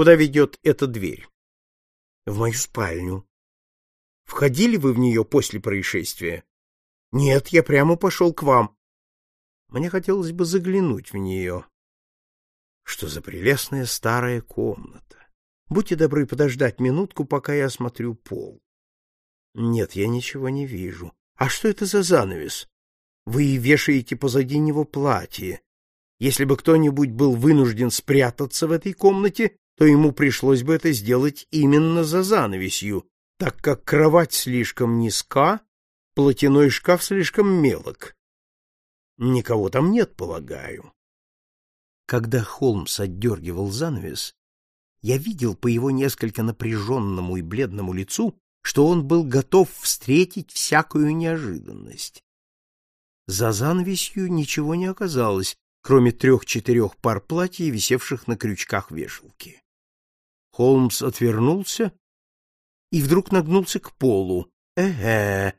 Куда ведет эта дверь? — В мою спальню. — Входили вы в нее после происшествия? — Нет, я прямо пошел к вам. Мне хотелось бы заглянуть в нее. Что за прелестная старая комната. Будьте добры подождать минутку, пока я осмотрю пол. Нет, я ничего не вижу. А что это за занавес? Вы вешаете позади него платье. Если бы кто-нибудь был вынужден спрятаться в этой комнате, то ему пришлось бы это сделать именно за занавесью, так как кровать слишком низка, платяной шкаф слишком мелок. Никого там нет, полагаю. Когда Холмс отдергивал занавес, я видел по его несколько напряженному и бледному лицу, что он был готов встретить всякую неожиданность. За занавесью ничего не оказалось, кроме трех-четырех пар платьев, висевших на крючках вешалки. Холмс отвернулся и вдруг нагнулся к полу. «Э-э!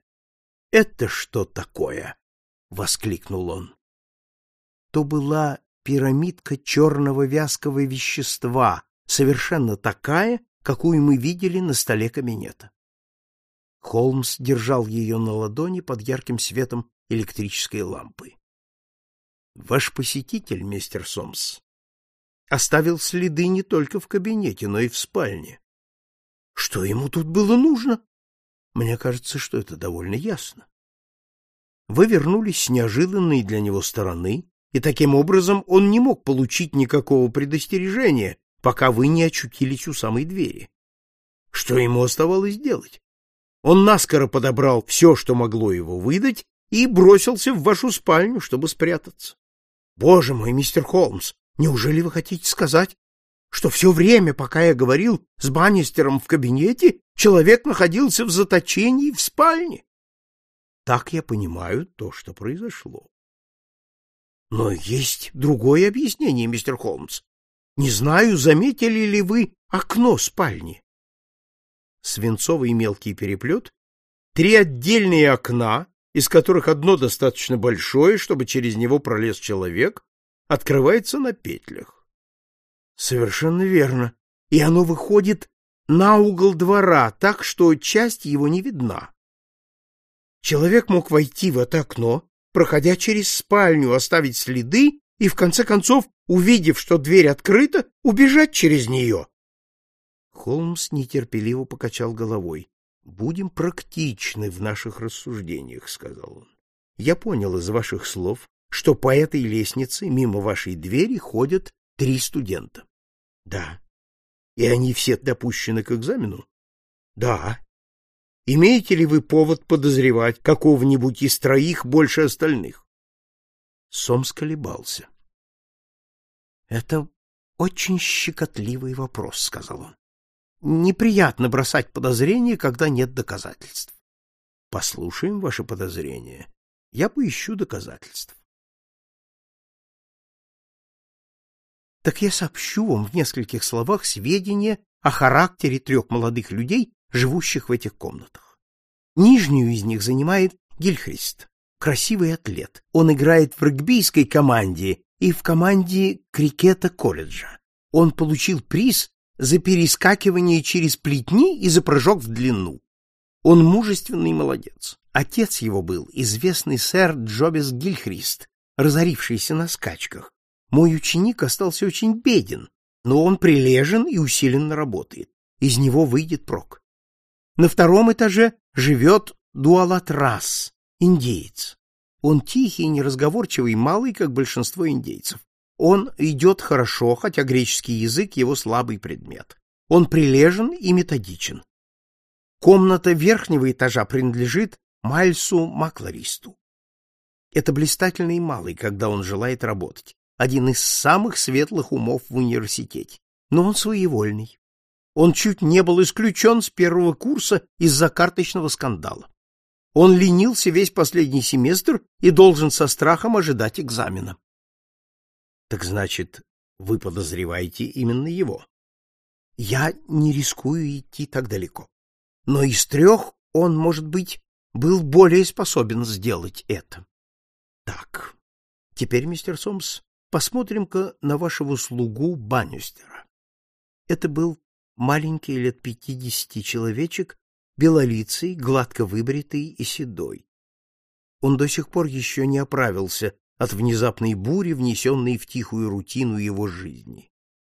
Это что такое?» — воскликнул он. То была пирамидка черного вязкого вещества, совершенно такая, какую мы видели на столе кабинета. Холмс держал ее на ладони под ярким светом электрической лампы. Ваш посетитель, мистер Сомс, оставил следы не только в кабинете, но и в спальне. Что ему тут было нужно? Мне кажется, что это довольно ясно. Вы вернулись с неожиданной для него стороны, и таким образом он не мог получить никакого предостережения, пока вы не очутились у самой двери. Что ему оставалось делать? Он наскоро подобрал все, что могло его выдать, и бросился в вашу спальню, чтобы спрятаться. Боже мой, мистер Холмс, неужели вы хотите сказать, что все время, пока я говорил с Баннистером в кабинете, человек находился в заточении в спальне? Так я понимаю то, что произошло. Но есть другое объяснение, мистер Холмс. Не знаю, заметили ли вы окно спальни. Свинцовый мелкий переплет, три отдельные окна, из которых одно достаточно большое, чтобы через него пролез человек, открывается на петлях. Совершенно верно. И оно выходит на угол двора, так что часть его не видна. Человек мог войти в это окно, проходя через спальню, оставить следы и, в конце концов, увидев, что дверь открыта, убежать через нее. Холмс нетерпеливо покачал головой. Будем практичны в наших рассуждениях, сказал он. Я понял из ваших слов, что по этой лестнице мимо вашей двери ходят три студента. Да. И они все допущены к экзамену? Да. Имеете ли вы повод подозревать какого-нибудь из троих больше остальных? Сомс колебался. Это очень щекотливый вопрос, сказал он. Неприятно бросать подозрения, когда нет доказательств. Послушаем ваши подозрения. Я поищу доказательств. Так я сообщу вам в нескольких словах сведения о характере трех молодых людей, живущих в этих комнатах. Нижнюю из них занимает Гильхрист, красивый атлет. Он играет в регбийской команде и в команде крикета колледжа. Он получил приз за перескакивание через плетни и за прыжок в длину. Он мужественный молодец. Отец его был известный сэр Джобес Гильхрист, разорившийся на скачках. Мой ученик остался очень беден, но он прилежен и усиленно работает. Из него выйдет прок. На втором этаже живет Дуалатрас, индеец. Он тихий, неразговорчивый, малый, как большинство индейцев. Он идет хорошо, хотя греческий язык — его слабый предмет. Он прилежен и методичен. Комната верхнего этажа принадлежит Мальсу Макларисту. Это блистательный малый, когда он желает работать. Один из самых светлых умов в университете. Но он своевольный. Он чуть не был исключен с первого курса из-за карточного скандала. Он ленился весь последний семестр и должен со страхом ожидать экзамена. Так значит, вы подозреваете именно его? Я не рискую идти так далеко. Но из трех он, может быть, был более способен сделать это. Так, теперь, мистер Сомс, посмотрим-ка на вашего слугу Баннюстера. Это был маленький лет пятидесяти человечек, белолицый, гладко выбритый и седой. Он до сих пор еще не оправился от внезапной бури, внесенной в тихую рутину его жизни.